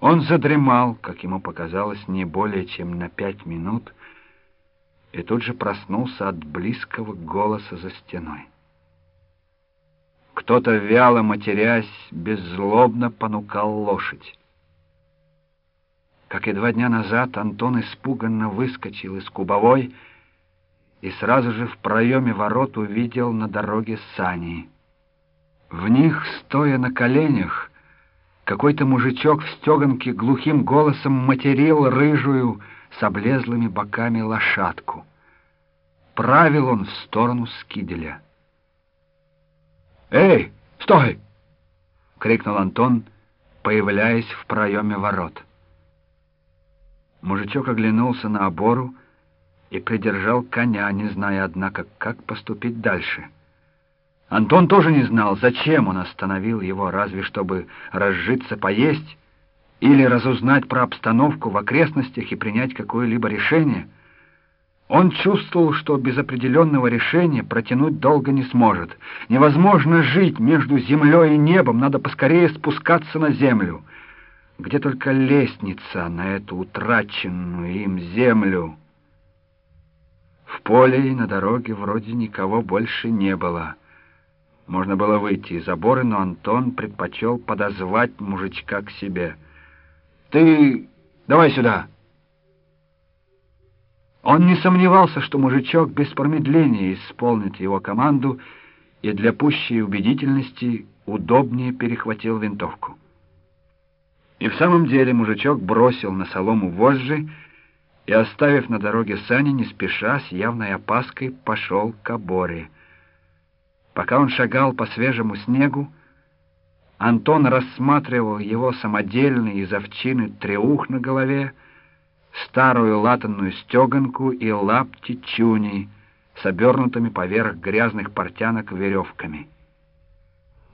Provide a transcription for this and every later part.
Он задремал, как ему показалось, не более чем на пять минут, и тут же проснулся от близкого голоса за стеной. Кто-то, вяло матерясь, беззлобно понукал лошадь. Как и два дня назад, Антон испуганно выскочил из кубовой и сразу же в проеме ворот увидел на дороге сани. В них, стоя на коленях, какой-то мужичок в стеганке глухим голосом материл рыжую с облезлыми боками лошадку. Правил он в сторону скиделя. «Эй, стой!» — крикнул Антон, появляясь в проеме ворот. Мужичок оглянулся на обору и придержал коня, не зная, однако, как поступить дальше — Антон тоже не знал, зачем он остановил его, разве чтобы разжиться поесть или разузнать про обстановку в окрестностях и принять какое-либо решение. Он чувствовал, что без определенного решения протянуть долго не сможет. Невозможно жить между землей и небом, надо поскорее спускаться на землю. Где только лестница на эту утраченную им землю. В поле и на дороге вроде никого больше не было. Можно было выйти из забора, но Антон предпочел подозвать мужичка к себе. «Ты давай сюда!» Он не сомневался, что мужичок без промедления исполнит его команду и для пущей убедительности удобнее перехватил винтовку. И в самом деле мужичок бросил на солому вожжи и, оставив на дороге сани, не спеша, с явной опаской, пошел к оборе — Пока он шагал по свежему снегу, Антон рассматривал его самодельный из овчины треух на голове, старую латанную стеганку и лапти чуни с обернутыми поверх грязных портянок веревками.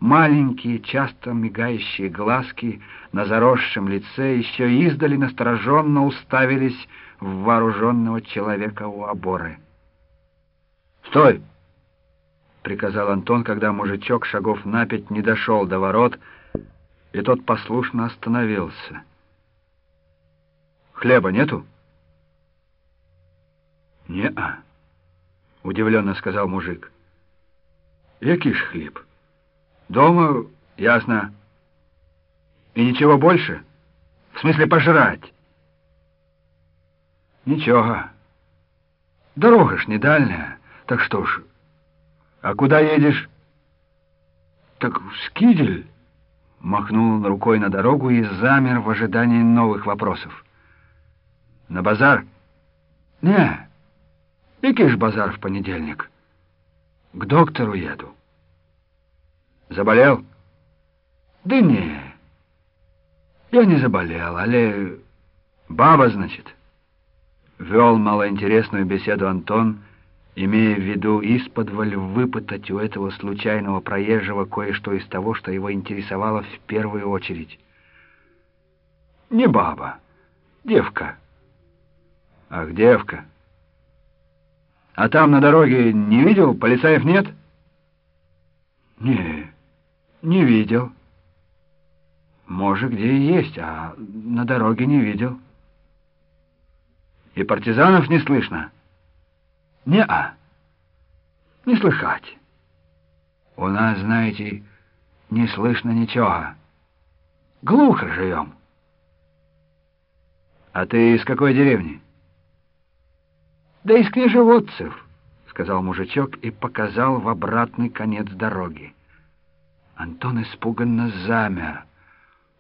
Маленькие, часто мигающие глазки на заросшем лице еще издали настороженно уставились в вооруженного человека у оборы. «Стой!» Приказал Антон, когда мужичок шагов на пять не дошел до ворот, и тот послушно остановился. «Хлеба нету?» «Не-а», — удивленно сказал мужик. «Який ж хлеб? Дома, ясно. И ничего больше? В смысле пожрать?» «Ничего. Дорога ж не дальняя, так что ж...» «А куда едешь?» «Так в Скидель», — махнул рукой на дорогу и замер в ожидании новых вопросов. «На базар?» «Не, ж базар в понедельник? К доктору еду». «Заболел?» «Да не, я не заболел, але баба, значит». Вел малоинтересную беседу Антон, — имея в виду исподволь выпытать у этого случайного проезжего кое-что из того, что его интересовало в первую очередь. «Не баба, девка». «Ах, девка! А там на дороге не видел? Полицаев нет?» «Не, не видел. Может, где и есть, а на дороге не видел». «И партизанов не слышно?» Не-а. Не слыхать. У нас, знаете, не слышно ничего. Глухо живем. А ты из какой деревни? Да из княжеводцев, сказал мужичок и показал в обратный конец дороги. Антон испуганно замер.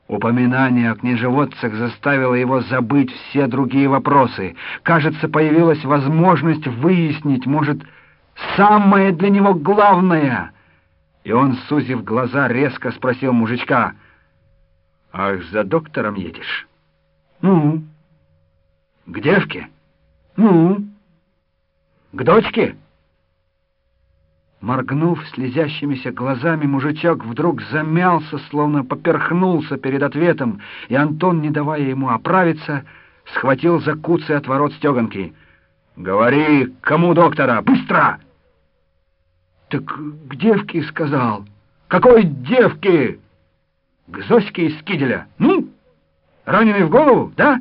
Упоминание о княжеводцах заставило его забыть все другие вопросы. Кажется, появилась возможность выяснить, может, самое для него главное. И он, сузив глаза, резко спросил мужичка, «Ах, за доктором едешь?» «Ну?» «К девке?» «Ну?» «К дочке?» Моргнув слезящимися глазами, мужичок вдруг замялся, словно поперхнулся перед ответом, и Антон, не давая ему оправиться, схватил за куцы от ворот стеганки. «Говори, кому доктора? Быстро!» «Так к девке сказал». «Какой девке?» «К Зоське из Скиделя. Ну, Раненый в голову, да?»